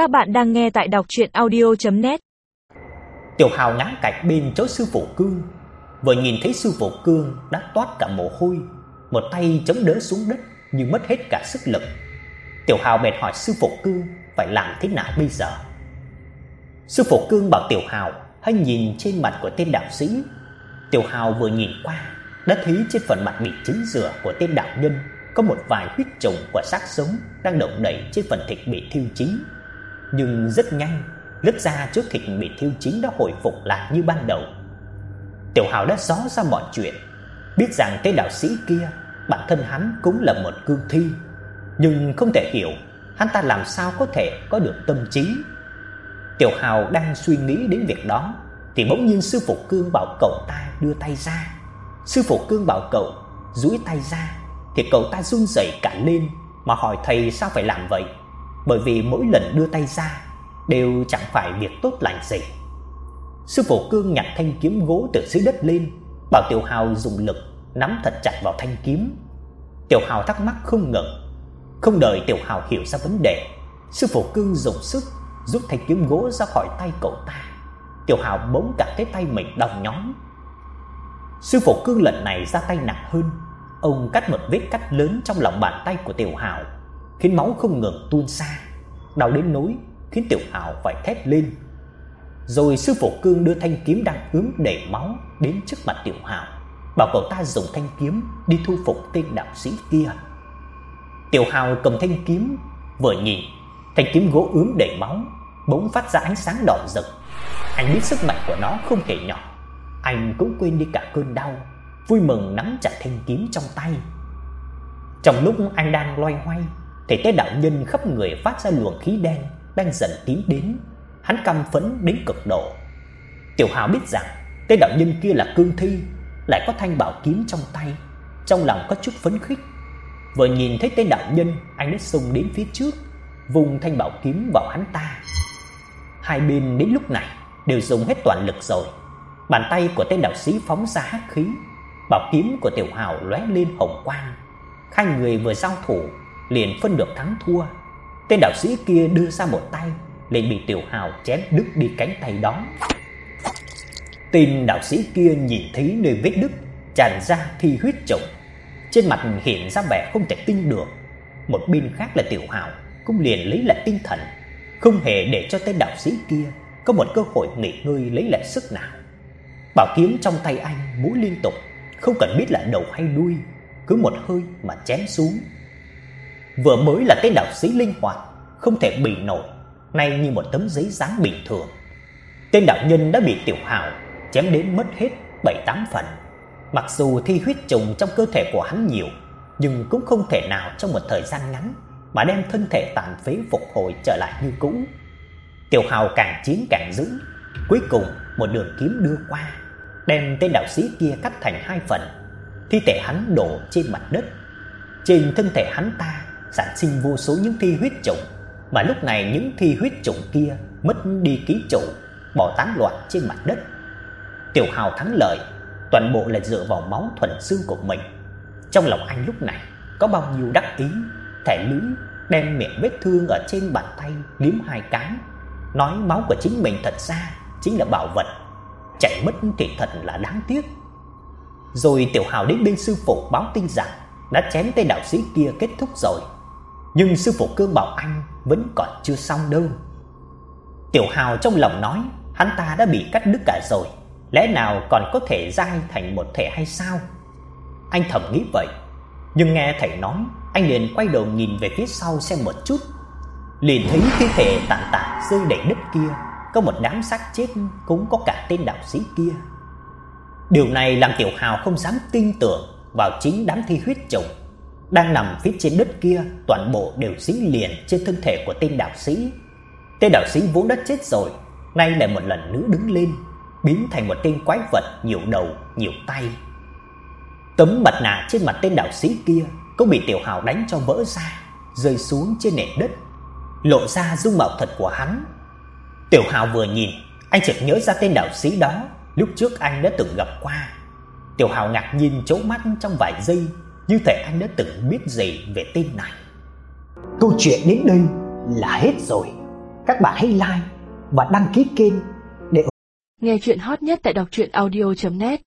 Các bạn đang nghe tại đọc audio net Tiểu Hào ngã cạch bên chỗ sư phụ Cương, vừa nhìn thấy sư phụ Cương đã toát cả mồ hôi, một tay chống đỡ xuống đất nhưng mất hết cả sức lực. Tiểu Hào bèn hỏi sư phụ Cương phải làm thế nào bây giờ. Sư phụ Cương bảo Tiểu Hào hãy nhìn trên mặt của tên đạo sĩ. Tiểu Hào vừa nhìn qua đã thấy trên phần mặt bị chín rửa của tên đạo nhân có một vài huyết trùng của xác sống đang động đậy trên phần thịt bị thiêu chín. Nhưng rất nhanh, lớp da trước thịt bị thiêu chín đã hồi phục lại như ban đầu. Tiểu Hào đã rõ ra mọi chuyện, biết rằng cái đạo sĩ kia bản thân hắn cũng là một cương thi, nhưng không thể hiểu hắn ta làm sao có thể có được tâm trí. Tiểu Hào đang suy nghĩ đến việc đó thì bỗng nhiên sư phụ Cương bảo cậu ta đưa tay ra. Sư phụ Cương bảo cậu duỗi tay ra thì cậu ta run rẩy cả lên mà hỏi thầy sao phải làm vậy, bởi vì mỗi lần đưa tay ra đều chẳng phải việc tốt lành gì. Sư phụ Cương nhặt thanh kiếm gỗ từ dưới đất lên, bảo Tiểu Hào dùng lực nắm thật chặt vào thanh kiếm. Tiểu Hào thắc mắc không ngừng, không đợi Tiểu Hào hiểu ra vấn đề, sư phụ Cương dùng sức rút thanh kiếm gỗ ra khỏi tay cậu ta. Tiểu Hào bỗng cảm thấy tay mình đau nhói. Sư phụ Cương lần này ra tay nặng hơn, ông cắt một vết cắt lớn trong lòng bàn tay của Tiểu Hào, khiến máu không ngừng tuôn ra, đau đến nỗi khiến Tiểu Hào phải thét lên. Rồi sư phụ Cương đưa thanh kiếm đang ướm đầy máu đến trước mặt Tiểu Hào, bảo cậu ta dùng thanh kiếm đi thu phục tên đạo sĩ kia. Tiểu Hào cầm thanh kiếm, vừa nhìn, thanh kiếm gỗ ướm đầy máu bỗng phát ra ánh sáng đỏ rực. Anh biết sức mạnh của nó không hề nhỏ, anh cũng quên đi cả cơn đau, vui mừng nắm chặt thanh kiếm trong tay. Trong lúc anh đang loay hoay, thì tế đạo nhân khắp người phát ra luồng khí đen đang dần tiến đến, hắn căm phẫn đến cực độ. Tiểu Hào biết rằng tế đạo nhân kia là cương thi, lại có thanh bảo kiếm trong tay, trong lòng có chút phấn khích. Vừa nhìn thấy tế đạo nhân, anh đã xông đến phía trước, vùng thanh bảo kiếm vào hắn ta. Hai bên đến lúc này đều dùng hết toàn lực rồi. Bàn tay của tên đạo sĩ phóng ra hắc khí, bảo kiếm của Tiểu Hào lóe lên hồng quang. Hai người vừa giao thủ liền phân được thắng thua. Tên đạo sĩ kia đưa ra một tay, liền bị Tiểu Hào chém đứt đi cánh tay đó. Tên đạo sĩ kia nhìn thấy nơi vết đứt tràn ra thi huyết chồng, trên mặt hiện ra vẻ không thể tin được. Một bên khác là Tiểu Hào cũng liền lấy lại tinh thần, không hề để cho tên đạo sĩ kia có một cơ hội nghỉ ngơi lấy lại sức nào. Bảo kiếm trong tay anh múa liên tục, không cần biết là đầu hay đuôi, cứ một hơi mà chém xuống. Vừa mới là tên đạo sĩ linh hoạt, không thể bị nổi, nay như một tấm giấy dán bình thường. Tên đạo nhân đã bị Tiểu Hào chém đến mất hết bảy tám phần. Mặc dù thi huyết trùng trong cơ thể của hắn nhiều, nhưng cũng không thể nào trong một thời gian ngắn mà đem thân thể tàn phế phục hồi trở lại như cũ. Tiểu Hào càng chiến càng dữ, cuối cùng một đường kiếm đưa qua, đem tên đạo sĩ kia cắt thành hai phần. Thi thể hắn đổ trên mặt đất. Trên thân thể hắn ta sản sinh vô số những thi huyết trùng, mà lúc này những thi huyết trùng kia mất đi ký chủ, bỏ tán loạn trên mặt đất. Tiểu Hào thắng lợi, toàn bộ là dựa vào máu thuần xương của mình. Trong lòng anh lúc này có bao nhiêu đắc ý, thẻ lưỡi đem miệng vết thương ở trên bàn tay liếm hai cái, nói máu của chính mình thật ra chính là bảo vật, chạy mất thì thật là đáng tiếc. Rồi Tiểu Hào đến bên sư phụ báo tin rằng đã chém tên đạo sĩ kia kết thúc rồi. Nhưng sư phụ Cương bảo anh vẫn còn chưa xong đâu. Tiểu Hào trong lòng nói, hắn ta đã bị cắt đứt cả rồi, lẽ nào còn có thể dai thành một thể hay sao? Anh thầm nghĩ vậy, nhưng nghe thầy nói, anh liền quay đầu nhìn về phía sau xem một chút, liền thấy thi thể tàn tạ rơi đầy đất kia, có một đám xác chết cũng có cả tên đạo sĩ kia. Điều này làm Tiểu Hào không dám tin tưởng vào chính đám thi huyết trùng đang nằm phía trên đất kia, toàn bộ đều dính liền trên thân thể của tên đạo sĩ. Tên đạo sĩ vốn đã chết rồi, nay lại một lần nữa đứng lên, biến thành một tên quái vật nhiều đầu, nhiều tay. Tấm mặt nạ trên mặt tên đạo sĩ kia cũng bị Tiểu Hào đánh cho vỡ ra, rơi xuống trên nền đất, lộ ra dung mạo thật của hắn. Tiểu Hào vừa nhìn, anh chợt nhớ ra tên đạo sĩ đó, lúc trước anh đã từng gặp qua. Tiểu Hào ngạc nhiên chố mắt trong vài giây, như thể anh đã từng biết gì về tên này. Câu chuyện đến đây là hết rồi. các bạn hãy like và đăng ký kênh để Nghe chuyện hot nhất tại đọc truyện audio net